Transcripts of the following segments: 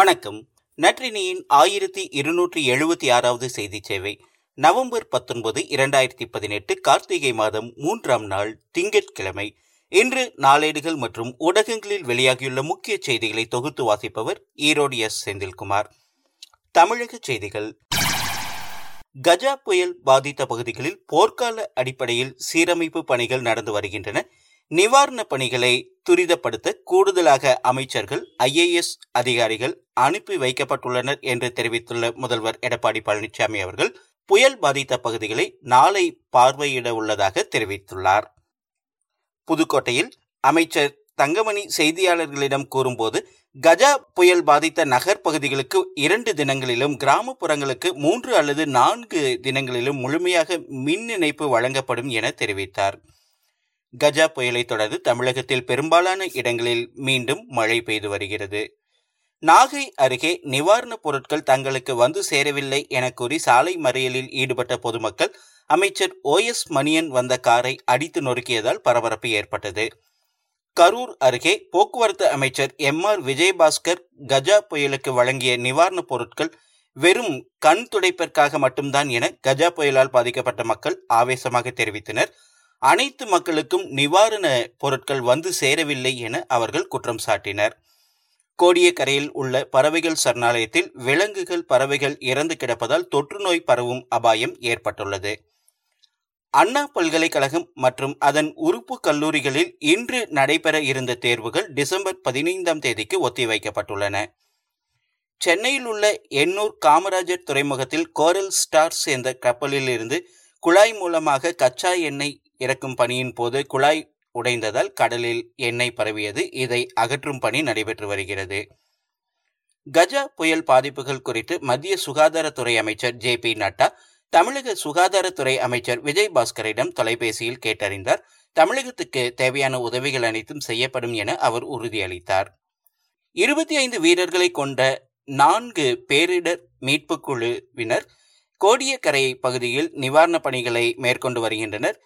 வணக்கம். நற்றினியின் ஆயிரத்தி இருநூற்றி எழுபத்தி ஆறாவது செய்தி சேவை நவம்பர் பத்தொன்பது இரண்டாயிரத்தி பதினெட்டு கார்த்திகை மாதம் மூன்றாம் நாள் திங்கட்கிழமை. இன்று நாளேடுகள் மற்றும் ஊடகங்களில் வெளியாகியுள்ள முக்கிய செய்திகளை தொகுத்து வாசிப்பவர் ஈரோடு எஸ். செந்தில்குமார். தமிழக செய்திகள். கஜா புயல் பாதித்த பகுதிகளில் போர்க்கால அடிப்படையில் சீரமைப்பு பணிகள் நடந்து வருகின்றன. நிவாரண பணிகளை துரிதப்படுத்த கூடுதலாக அமைச்சர்கள் ஐஏஎஸ் அதிகாரிகள் அனுப்பி வைக்கப்பட்டுள்ளனர் என்று தெரிவித்துள்ள முதல்வர் எடப்பாடி பழனிசாமி அவர்கள் புயல் பாதித்த பகுதிகளை நாளை பார்வையிட உள்ளதாக தெரிவித்துள்ளார். புதுக்கோட்டையில் அமைச்சர் தங்கமணி செய்தியாளர்களிடம் கூறும்போது கஜா புயல் பாதித்த நகர் பகுதிகளுக்கு இரண்டு தினங்களிலும் கிராமப்புறங்களுக்கு மூன்று அல்லது நான்கு தினங்களிலும் முழுமையாக மின் இணைப்பு வழங்கப்படும் என தெரிவித்தார். கஜா புயலை தொடர்ந்து தமிழகத்தில் பெரும்பாலான இடங்களில் மீண்டும் மழை பெய்து வருகிறது. நாகை அருகே நிவாரணப் பொருட்கள் தங்களுக்கு வந்து சேரவில்லை என கூறி சாலை மறியலில் ஈடுபட்ட பொதுமக்கள் அமைச்சர் ஓ எஸ் மணியன் வந்த காரை அடித்து நொறுக்கியதால் பரபரப்பு ஏற்பட்டது. கரூர் அருகே போக்குவரத்து அமைச்சர் எம் ஆர் விஜயபாஸ்கர் கஜா புயலுக்கு வழங்கிய நிவாரணப் பொருட்கள் வெறும் கண் துடைப்பிற்காக மட்டும்தான் என கஜா புயலால் பாதிக்கப்பட்ட மக்கள் ஆவேசமாக தெரிவித்தனர். அனைத்து மக்களுக்கும் நிவாரண பொருட்கள் வந்து சேரவில்லை என அவர்கள் குற்றம் சாட்டினர். கோடியக்கரையில் உள்ள பறவைகள் சரணாலயத்தில் விலங்குகள் பறவைகள் இறந்து கிடப்பதால் தொற்று நோய் பரவும் அபாயம் ஏற்பட்டுள்ளது. அண்ணா பல்கலைக்கழகம் மற்றும் அதன் உறுப்பு கல்லூரிகளில் இன்று நடைபெற இருந்த தேர்வுகள் டிசம்பர் பதினைந்தாம் தேதிக்கு ஒத்திவைக்கப்பட்டுள்ளன. சென்னையில் உள்ள எண்ணூர் காமராஜர் துறைமுகத்தில் கோரல் ஸ்டார்ஸ் என்ற கப்பலில் இருந்து குழாய் மூலமாக கச்சா எண்ணெய் இறக்கும் பணியின் போது குழாய் உடைந்ததால் கடலில் எண்ணெய் பரவியது. இதை அகற்றும் பணி நடைபெற்று வருகிறது. கஜா புயல் பாதிப்புகள் குறித்து மத்திய சுகாதாரத்துறை அமைச்சர் ஜே பி நட்டா தமிழக சுகாதாரத்துறை அமைச்சர் விஜய் பாஸ்கரிடம் தொலைபேசியில் கேட்டறிந்தார். தமிழகத்துக்கு தேவையான உதவிகள் அனைத்தும் செய்யப்படும் என அவர் உறுதியளித்தார். இருபத்தி ஐந்து வீரர்களை கொண்ட நான்கு பேரிடர் மீட்பு குழுவினர் கோடியக்கரை பகுதியில் நிவாரணப் பணிகளை மேற்கொண்டு வருகின்றனர்.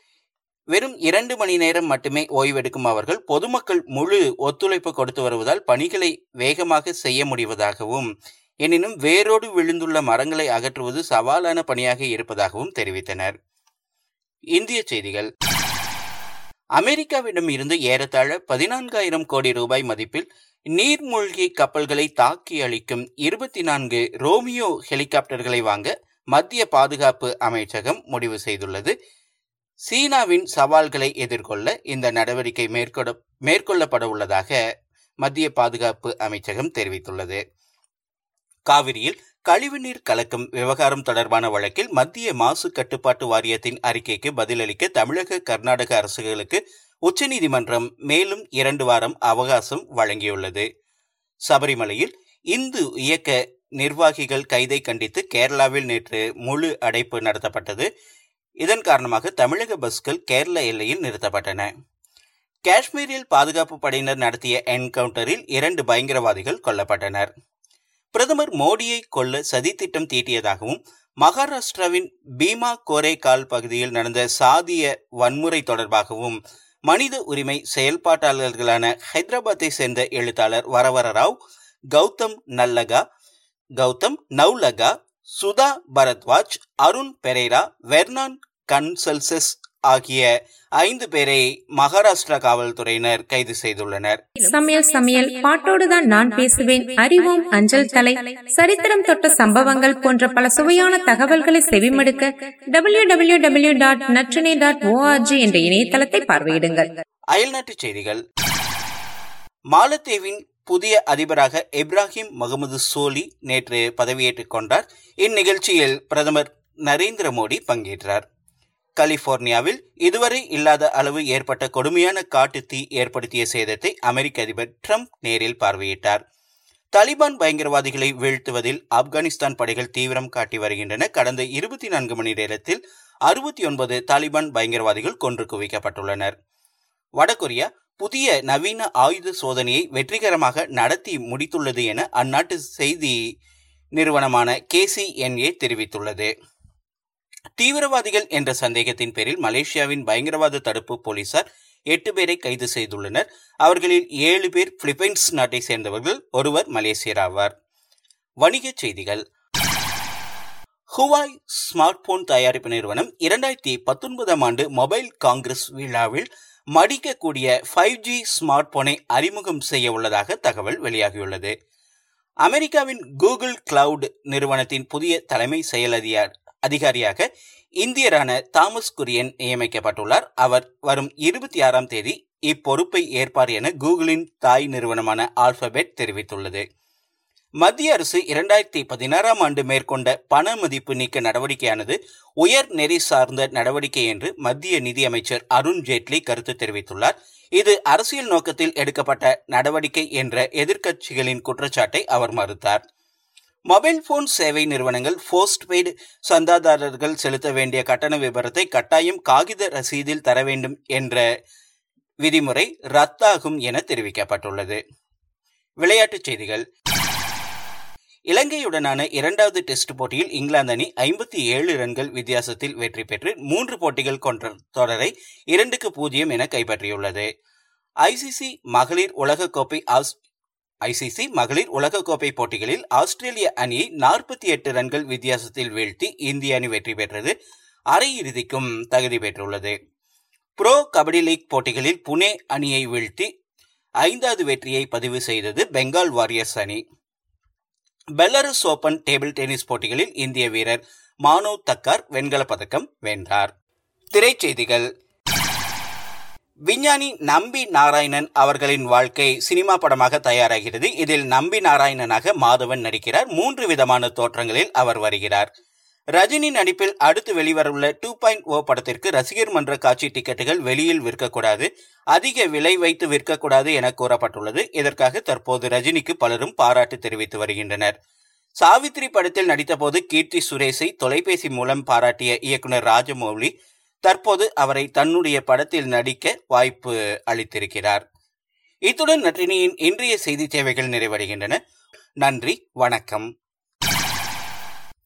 வெறும் இரண்டு மணி நேரம் மட்டுமே ஓய்வெடுக்கும் அவர்கள் பொதுமக்கள் முழு ஒத்துழைப்பு கொடுத்து வருவதால் பணிகளை வேகமாக செய்ய முடிவதாகவும் எனினும் வேரோடு விழுந்துள்ள மரங்களை அகற்றுவது சவாலான பணியாக இருப்பதாகவும் தெரிவித்தனர். இந்திய செய்திகள். அமெரிக்காவிடம் இருந்து ஏறத்தாழ பதினான்காயிரம் கோடி ரூபாய் மதிப்பில் நீர்மூழ்கி கப்பல்களை தாக்கி அளிக்கும் இருபத்தி நான்கு ரோமியோ ஹெலிகாப்டர்களை வாங்க மத்திய பாதுகாப்பு அமைச்சகம் முடிவு செய்துள்ளது. சீனாவின் சவால்களை எதிர்கொள்ள இந்த நடவடிக்கை மேற்கொள்ள மேற்கொள்ளப்பட உள்ளதாக மத்திய பாதுகாப்பு அமைச்சகம் தெரிவித்துள்ளது. காவிரியில் கழிவுநீர் கலக்கும் விவகாரம் தொடர்பான வழக்கில் மத்திய மாசு கட்டுப்பாட்டு வாரியத்தின் அறிக்கைக்கு பதிலளிக்க தமிழக கர்நாடக அரசுகளுக்கு உச்சநீதிமன்றம் மேலும் இரண்டு வாரம் அவகாசம் வழங்கியுள்ளது. சபரிமலையில் இந்து இயக்க நிர்வாகிகள் கைதை கண்டித்து கேரளாவில் நேற்று முழு அடைப்பு நடத்தப்பட்டது. இதன் காரணமாக தமிழக பஸ்கள் கேரள எல்லையில் நிறுத்தப்பட்டன. காஷ்மீரில் பாதுகாப்பு படையினர் நடத்திய என்கவுண்டரில் இரண்டு பயங்கரவாதிகள் கொல்லப்பட்டனர். பிரதமர் மோடியை கொல்ல சதித்திட்டம் தீட்டியதாகவும் மகாராஷ்டிராவின் பீமா கோரேகால் பகுதியில் நடந்த சாதிய வன்முறை தொடர்பாகவும் மனித உரிமை செயல்பாட்டாளர்களான ஹைதராபாத்தை சேர்ந்த எழுத்தாளர் வரவர ராவ் கௌதம் நல்லகா கௌதம் நவ்லகா சுதா பரத்வாஜ் அருண் பெரேரா வெர்னான் கன்சல்சஸ் ஆகிய ஐந்து பேரை மகாராஷ்டிரா காவல்துறையினர் கைது செய்துள்ளனர். சமையல் சமையல் பாட்டோடுதான் நான் பேசுவேன். அறிவோம் அஞ்சல் தலை. சரித்திரம் தொட்ட சம்பவங்கள் போன்ற பல சுவையான தகவல்களை செவிமடுக்க W W W dot Natrinai dot ORG என்ற இணையதளத்தை பார்வையிடுங்கள். அயல்நாட்டு செய்திகள். மாலத்தீவின் புதிய அதிபராக இப்ராஹிம் முகமது சோலி நேற்று பதவியேற்றுக் கொண்டார். இந்நிகழ்ச்சியில் பிரதமர் நரேந்திர மோடி பங்கேற்றார். கலிபோர்னியாவில் இதுவரை இல்லாத அளவு ஏற்பட்ட கொடுமையான காட்டு தீ ஏற்படுத்திய சேதத்தை அமெரிக்க அதிபர் ட்ரம்ப் நேரில் பார்வையிட்டார். தாலிபான் பயங்கரவாதிகளை வீழ்த்துவதில் ஆப்கானிஸ்தான் படைகள் தீவிரம் காட்டி வருகின்றன. கடந்த இருபத்தி நான்கு மணி நேரத்தில் அறுபத்தி ஒன்பது தாலிபான் பயங்கரவாதிகள் கொன்று குவிக்கப்பட்டுள்ளனர். வடகொரியா புதிய நவீன ஆயுத சோதனையை வெற்றிகரமாக நடத்தி முடித்துள்ளது என அந்நாட்டு செய்தி நிறுவனமான கேசிஎன்ஏ தெரிவித்துள்ளது. தீவிரவாதிகள் என்ற சந்தேகத்தின் பேரில் மலேசியாவின் பயங்கரவாத தடுப்பு போலீசார் எட்டு பேரை கைது செய்துள்ளனர். அவர்களில் ஏழு பேர் பிலிப்பைன்ஸ் நாட்டை சேர்ந்தவர்கள் ஒருவர் மலேசியர் ஆவார். வணிகச் செய்திகள். ஹுவாய் ஸ்மார்ட் போன் தயாரிப்பு நிறுவனம் இரண்டாயிரத்தி பத்தொன்பதாம் ஆண்டு மொபைல் காங்கிரஸ் விழாவில் மடிக்கக்கூடிய ஃபைவ் ஜி ஸ்மார்ட் போனை அறிமுகம் செய்ய உள்ளதாக தகவல் வெளியாகியுள்ளது. அமெரிக்காவின் கூகுள் கிளவுட் நிறுவனத்தின் புதிய தலைமை செயல் அதிகாரியாக இந்தியரான தாமஸ் குரியன் நியமிக்கப்பட்டுள்ளார். அவர் வரும் இருபத்தி ஆறாம் தேதி இப்பொறுப்பை ஏற்பார் என கூகுளின் தாய் நிறுவனமான ஆல்பபெட் தெரிவித்துள்ளது. மத்திய அரசு இரண்டாயிரத்தி பதினாறாம் ஆண்டு மேற்கொண்ட பண மதிப்பு நீக்க நடவடிக்கையானது உயர் நெறி சார்ந்த நடவடிக்கை என்று மத்திய நிதியமைச்சர் அருண் ஜேட்லி கருத்து தெரிவித்துள்ளார். இது அரசியல் நோக்கத்தில் எடுக்கப்பட்ட நடவடிக்கை என்ற எதிர்க்கட்சிகளின் குற்றச்சாட்டை அவர் மறுத்தார். மொபைல் போன் சேவை நிறுவனங்கள் போஸ்ட் பெய்டு சந்தாதாரர்கள் செலுத்த வேண்டிய கட்டண விவரத்தை கட்டாயம் காகித ரசீதில் தர வேண்டும் என்ற விதிமுறை ரத்தாகும் என தெரிவிக்கப்பட்டுள்ளது. விளையாட்டுச் செய்திகள். இலங்கையுடனான இரண்டாவது டெஸ்ட் போட்டியில் இங்கிலாந்து அணி ஐம்பத்தி ஏழு ரன்கள் வித்தியாசத்தில் வெற்றி பெற்று மூன்று போட்டிகள் கொண்ட தொடரை இரண்டுக்கு பூஜ்ஜியம் என கைப்பற்றியுள்ளது. ஐசிசி மகளிர் உலகக்கோப்பை ஐசிசி மகளிர் உலகக்கோப்பை போட்டிகளில் ஆஸ்திரேலிய அணியை நாற்பத்தி எட்டு ரன்கள் வித்தியாசத்தில் வீழ்த்தி இந்திய அணி வெற்றி பெற்றது அரையிறுதிக்கும் தகுதி பெற்றுள்ளது. ப்ரோ கபடி லீக் போட்டிகளில் புனே அணியை வீழ்த்தி ஐந்தாவது வெற்றியை பதிவு செய்தது பெங்கால் வாரியர்ஸ் அணி. பெலரஸ் ஓபன் டேபிள் டென்னிஸ் போட்டிகளில் இந்திய வீரர் மானவ் தக்கார் வெண்கலப் பதக்கம் வென்றார். திரைச்செய்திகள். விஞ்ஞானி நம்பி நாராயணன் அவர்களின் வாழ்க்கை சினிமா படமாக தயாராகிறது. இதில் நம்பி நாராயணனாக மாதவன் நடிக்கிறார். மூன்று விதமான தோற்றங்களில் அவர் வருகிறார். ரஜினி நடிப்பில் அடுத்து வெளிவரவுள்ள டூ பாயிண்ட் ஓ படத்திற்கு ரசிகர் மன்ற காட்சி டிக்கெட்டுகள் வெளியில் விற்கக்கூடாது அதிக விலை வைத்து விற்கக்கூடாது என கூறப்பட்டுள்ளது. இதற்காக தற்போது ரஜினிக்கு பலரும் பாராட்டு தெரிவித்து வருகின்றனர். சாவித்ரி படத்தில் நடித்தபோது கீர்த்தி சுரேஷை தொலைபேசி மூலம் பாராட்டிய இயக்குனர் ராஜமௌலி தற்போது அவரை தன்னுடைய படத்தில் நடிக்க வாய்ப்பு அளித்திருக்கிறார். இத்துடன் நற்றினியின் இன்றைய செய்தி சேவைகள் நிறைவடைகின்றன. நன்றி வணக்கம்.